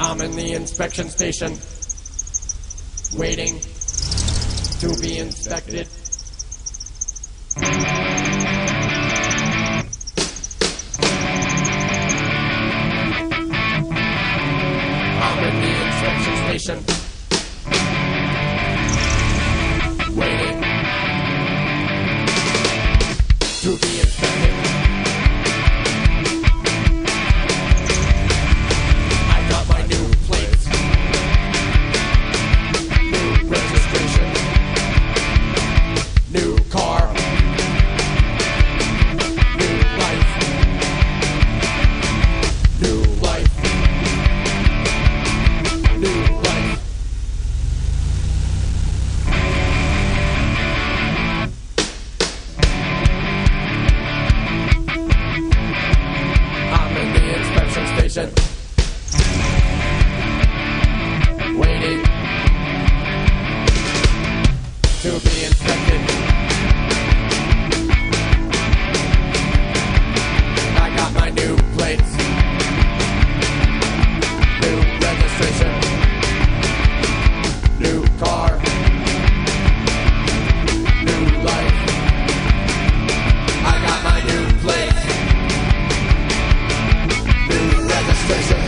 I'm in the inspection station, waiting to be inspected. I'm in the inspection station, waiting to be I got my new plates, new registration, new car, new life. I got my new plates, new registration.